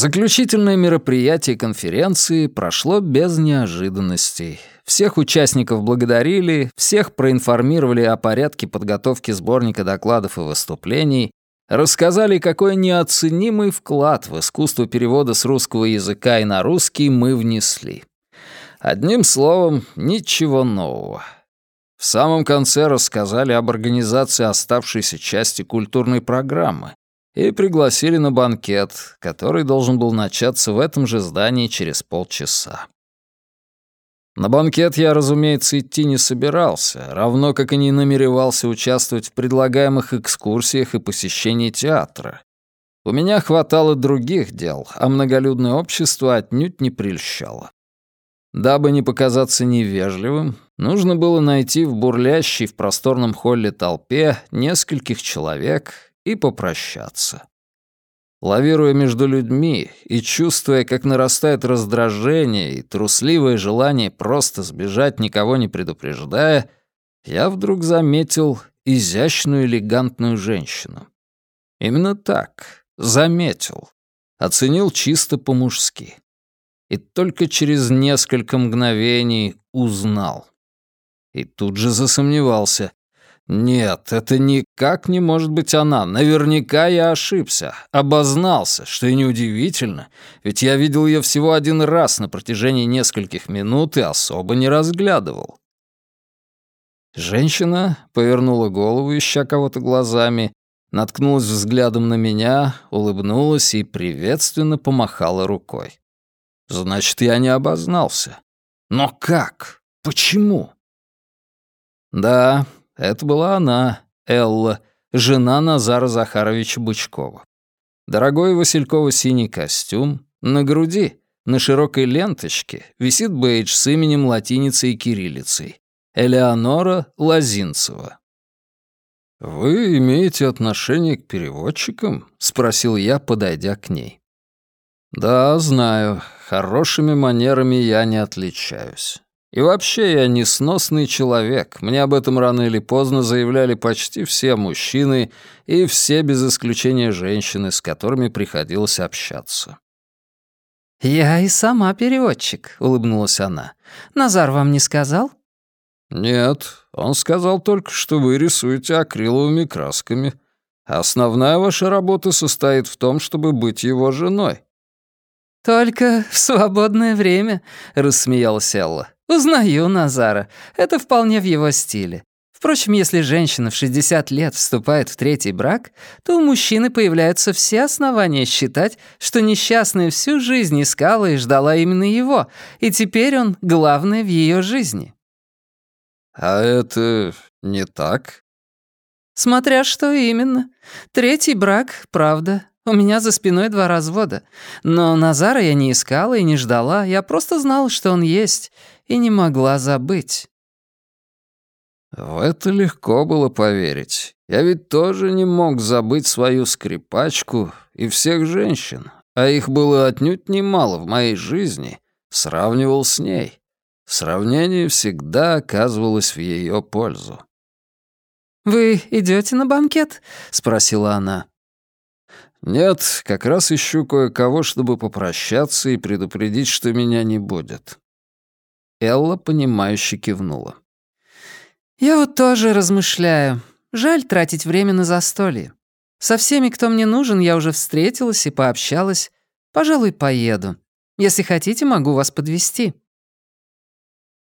Заключительное мероприятие конференции прошло без неожиданностей. Всех участников благодарили, всех проинформировали о порядке подготовки сборника докладов и выступлений, рассказали, какой неоценимый вклад в искусство перевода с русского языка и на русский мы внесли. Одним словом, ничего нового. В самом конце рассказали об организации оставшейся части культурной программы, и пригласили на банкет, который должен был начаться в этом же здании через полчаса. На банкет я, разумеется, идти не собирался, равно как и не намеревался участвовать в предлагаемых экскурсиях и посещении театра. У меня хватало других дел, а многолюдное общество отнюдь не прельщало. Дабы не показаться невежливым, нужно было найти в бурлящей в просторном холле толпе нескольких человек и попрощаться. Лавируя между людьми и чувствуя, как нарастает раздражение и трусливое желание просто сбежать, никого не предупреждая, я вдруг заметил изящную элегантную женщину. Именно так, заметил. Оценил чисто по-мужски. И только через несколько мгновений узнал. И тут же засомневался. Нет, это никак не может быть она. Наверняка я ошибся, обознался, что и неудивительно, ведь я видел ее всего один раз на протяжении нескольких минут и особо не разглядывал. Женщина повернула голову, ища кого-то глазами, наткнулась взглядом на меня, улыбнулась и приветственно помахала рукой. Значит, я не обознался. Но как? Почему? Да, это была она, Элла, жена Назара Захаровича Бычкова. Дорогой Василькова-синий костюм, на груди, на широкой ленточке, висит бейдж с именем латиницей и кириллицей. Элеонора Лозинцева. «Вы имеете отношение к переводчикам?» — спросил я, подойдя к ней. «Да, знаю. Хорошими манерами я не отличаюсь. И вообще я несносный человек. Мне об этом рано или поздно заявляли почти все мужчины и все без исключения женщины, с которыми приходилось общаться. «Я и сама переводчик», — улыбнулась она. «Назар вам не сказал?» «Нет, он сказал только, что вы рисуете акриловыми красками. Основная ваша работа состоит в том, чтобы быть его женой». «Только в свободное время», — рассмеялась Элла. «Узнаю Назара. Это вполне в его стиле. Впрочем, если женщина в 60 лет вступает в третий брак, то у мужчины появляются все основания считать, что несчастная всю жизнь искала и ждала именно его, и теперь он главный в ее жизни». «А это не так?» «Смотря что именно. Третий брак, правда, у меня за спиной два развода. Но Назара я не искала и не ждала, я просто знала, что он есть, и не могла забыть. В это легко было поверить. Я ведь тоже не мог забыть свою скрипачку и всех женщин, а их было отнюдь немало в моей жизни, сравнивал с ней. Сравнение всегда оказывалось в ее пользу. «Вы идете на банкет?» — спросила она. «Нет, как раз ищу кое-кого, чтобы попрощаться и предупредить, что меня не будет». Элла, понимающе кивнула. «Я вот тоже размышляю. Жаль тратить время на застолье. Со всеми, кто мне нужен, я уже встретилась и пообщалась. Пожалуй, поеду. Если хотите, могу вас подвести.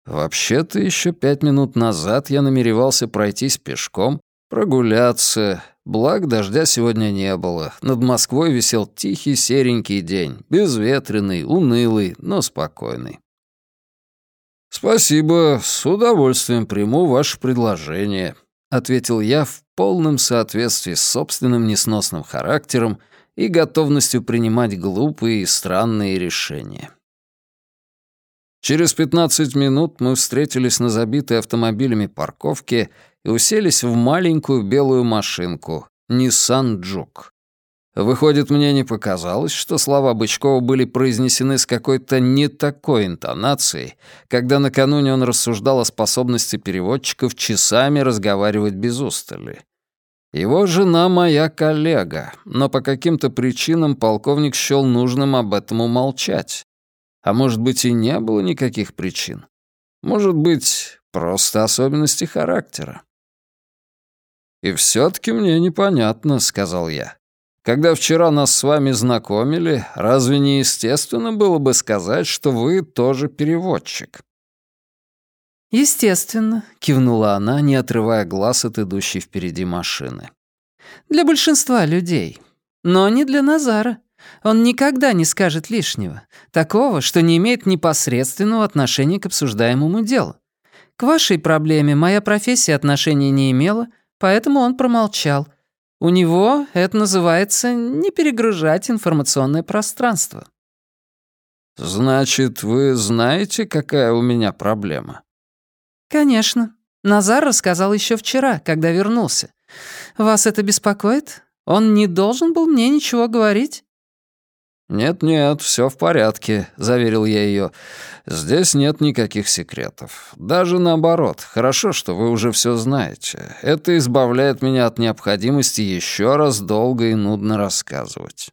Вообще-то еще пять минут назад я намеревался пройтись пешком, прогуляться, Благ дождя сегодня не было. Над Москвой висел тихий серенький день, безветренный, унылый, но спокойный. «Спасибо, с удовольствием приму ваше предложение», — ответил я в полном соответствии с собственным несносным характером и готовностью принимать глупые и странные решения. Через 15 минут мы встретились на забитой автомобилями парковке и уселись в маленькую белую машинку Nissan Juke. Выходит, мне не показалось, что слова Бычкова были произнесены с какой-то не такой интонацией, когда накануне он рассуждал о способности переводчиков часами разговаривать без устали. Его жена моя коллега, но по каким-то причинам полковник счел нужным об этом умолчать. А может быть, и не было никаких причин. Может быть, просто особенности характера. «И все-таки мне непонятно», — сказал я. «Когда вчера нас с вами знакомили, разве не естественно было бы сказать, что вы тоже переводчик?» «Естественно», — кивнула она, не отрывая глаз от идущей впереди машины. «Для большинства людей. Но не для Назара. Он никогда не скажет лишнего. Такого, что не имеет непосредственного отношения к обсуждаемому делу. К вашей проблеме моя профессия отношения не имела, поэтому он промолчал. У него это называется не перегружать информационное пространство». «Значит, вы знаете, какая у меня проблема?» «Конечно. Назар рассказал еще вчера, когда вернулся. Вас это беспокоит? Он не должен был мне ничего говорить?» «Нет-нет, все в порядке», — заверил я ее. «Здесь нет никаких секретов. Даже наоборот, хорошо, что вы уже все знаете. Это избавляет меня от необходимости еще раз долго и нудно рассказывать».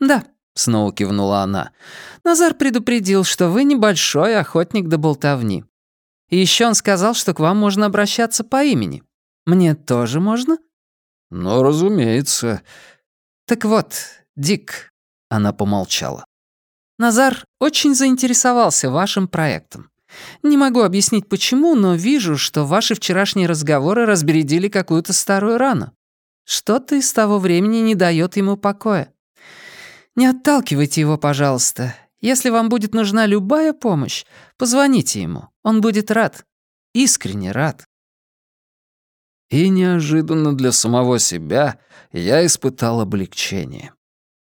«Да», — снова кивнула она. «Назар предупредил, что вы небольшой охотник до болтовни. И еще он сказал, что к вам можно обращаться по имени. Мне тоже можно?» «Ну, разумеется». «Так вот, Дик...» — она помолчала. «Назар очень заинтересовался вашим проектом. Не могу объяснить почему, но вижу, что ваши вчерашние разговоры разбередили какую-то старую рану. Что-то из того времени не дает ему покоя. Не отталкивайте его, пожалуйста. Если вам будет нужна любая помощь, позвоните ему. Он будет рад. Искренне рад. И неожиданно для самого себя я испытал облегчение.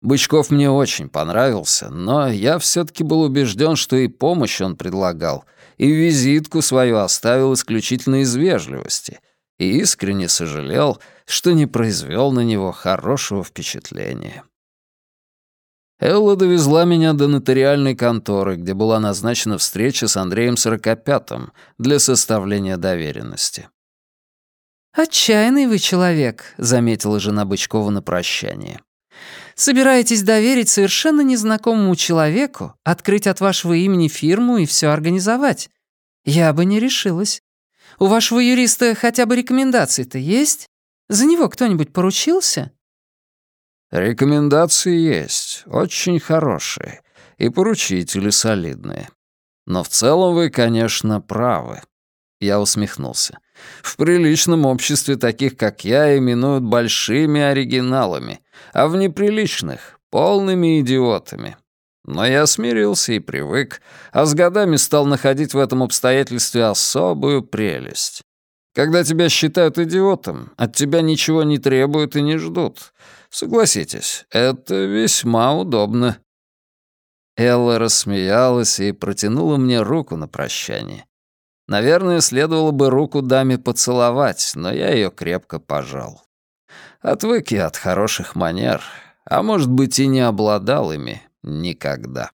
Бычков мне очень понравился, но я все таки был убежден, что и помощь он предлагал, и визитку свою оставил исключительно из вежливости, и искренне сожалел, что не произвел на него хорошего впечатления. Элла довезла меня до нотариальной конторы, где была назначена встреча с Андреем Сорокопятым для составления доверенности. «Отчаянный вы человек», — заметила жена Бычкова на прощание. «Собираетесь доверить совершенно незнакомому человеку, открыть от вашего имени фирму и все организовать? Я бы не решилась. У вашего юриста хотя бы рекомендации-то есть? За него кто-нибудь поручился?» Рекомендации есть, очень хорошие, и поручители солидные. Но в целом вы, конечно, правы. Я усмехнулся. В приличном обществе таких, как я, именуют большими оригиналами, а в неприличных — полными идиотами. Но я смирился и привык, а с годами стал находить в этом обстоятельстве особую прелесть. Когда тебя считают идиотом, от тебя ничего не требуют и не ждут. Согласитесь, это весьма удобно». Элла рассмеялась и протянула мне руку на прощание. Наверное, следовало бы руку даме поцеловать, но я ее крепко пожал. Отвык я от хороших манер, а может быть и не обладал ими никогда.